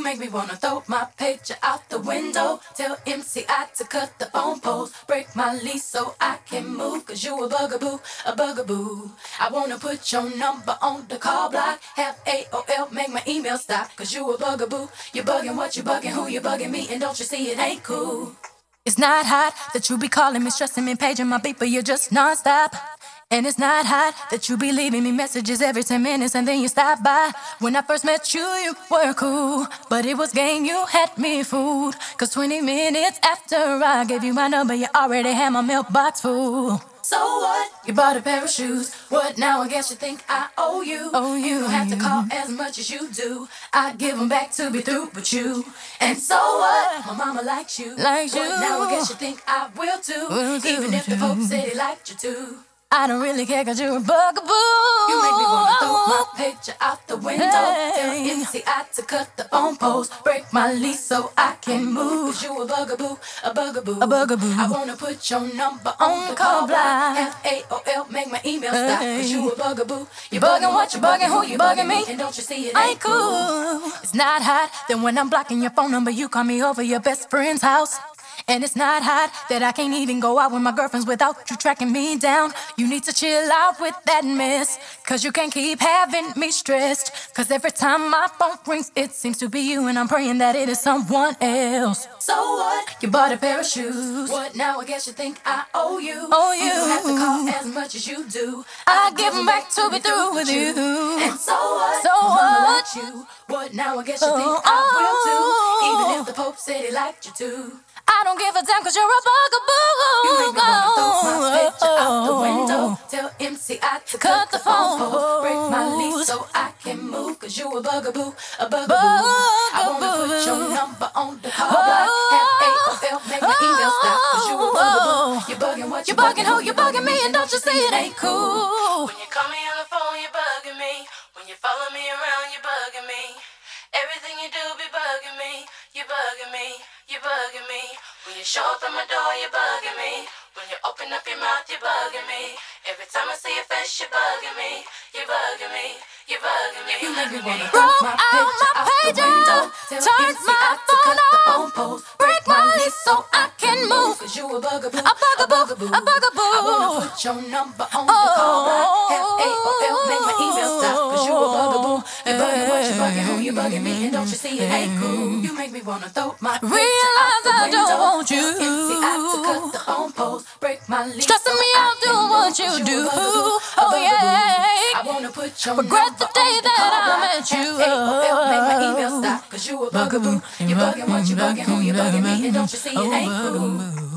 You make me wanna throw my picture out the window. Tell MCI to cut the phone poles. Break my lease so I can move. Cause you a bugaboo, a bugaboo. I wanna put your number on the call block. Have AOL make my email stop. Cause you a bugaboo. You bugging what you bugging, who you bugging me. And don't you see it ain't cool. It's not hot that you be calling me, stressing me, paging my beat, but you're just nonstop. And it's not hot that you be leaving me messages every 10 minutes and then you stop by. When I first met you, you were cool. But it was game, you had me fooled. Cause 20 minutes after I gave you my number, you already had my mailbox full. So what? You bought a pair of shoes. What now? I guess you think I owe you. Oh, you don't have to call as much as you do. I give them back to be through with you. And so what? My mama likes you. Likes you. Now? I guess you think I will too. Will Even if the Pope said he liked you too. I don't really care cause you're a bugaboo. You make me wanna throw my picture out the window. Hey. Tell MCI to cut the phone poles. Break my lease so I can move. Cause you a bugaboo, a bugaboo. A bugaboo. I wanna put your number on the call block. F-A-O-L, make my email stop. Cause you a bugaboo. You bugging what you bugging, who you bugging me? And don't you see it ain't cool. It's not hot. Then when I'm blocking your phone number, you call me over your best friend's house. And it's not hot that I can't even go out with my girlfriends without you tracking me down. You need to chill out with that mess. Cause you can't keep having me stressed. Cause every time my phone rings, it seems to be you, and I'm praying that it is someone else. So what? You bought a pair of shoes. What now? I guess you think I owe you. Oh, you. You have to call as much as you do. I, I give them back to be through with you. And so what? So what? You. What now? I guess you think oh, I will too. Even if the Pope said he liked you too. I don't give a damn cause you're a bugaboo. You make me wanna throw my oh, picture out the oh, oh. window. Tell MCI to cut, cut the phone pole. Break my lease so I can move cause you a bugaboo, a bugaboo. bugaboo. I wanna put your number on the call block. Have AOL, make my email stop cause you a bugaboo. You bugging what you bugging, who you bugging me and don't you see it ain't cool. When you call me on the phone, you bugging me. When you follow me around, you bugging me. Everything you do be bugging me, you bugging me, you bugging me. When you show up at my door, you're bugging me. When you open up your mouth, you're bugging me. Every time I see your face, you're bugging me, You're bugging me, You're bugging me. You make me wanna throw my picture out the window. Turn my phone off, break my lease so I can move. Cause you a bugaboo, a bugaboo, a bugaboo. I wanna put your number on the call block. Have A-O-L, make my email stop. Cause you a bugaboo, you bugging bugging, who you bugging me, and don't you see it ain't cool. You make me wanna throw my picture out the window. I don't want you. MCI to cut the phone poles, break my lease. Stressing me out doing what you do. Oh yeah. I wanna put your Regret the day that I met you. Make my email stop, cause you a bugaboo. You bugging what you bugging, who you bugging me, and don't you see it ain't cool.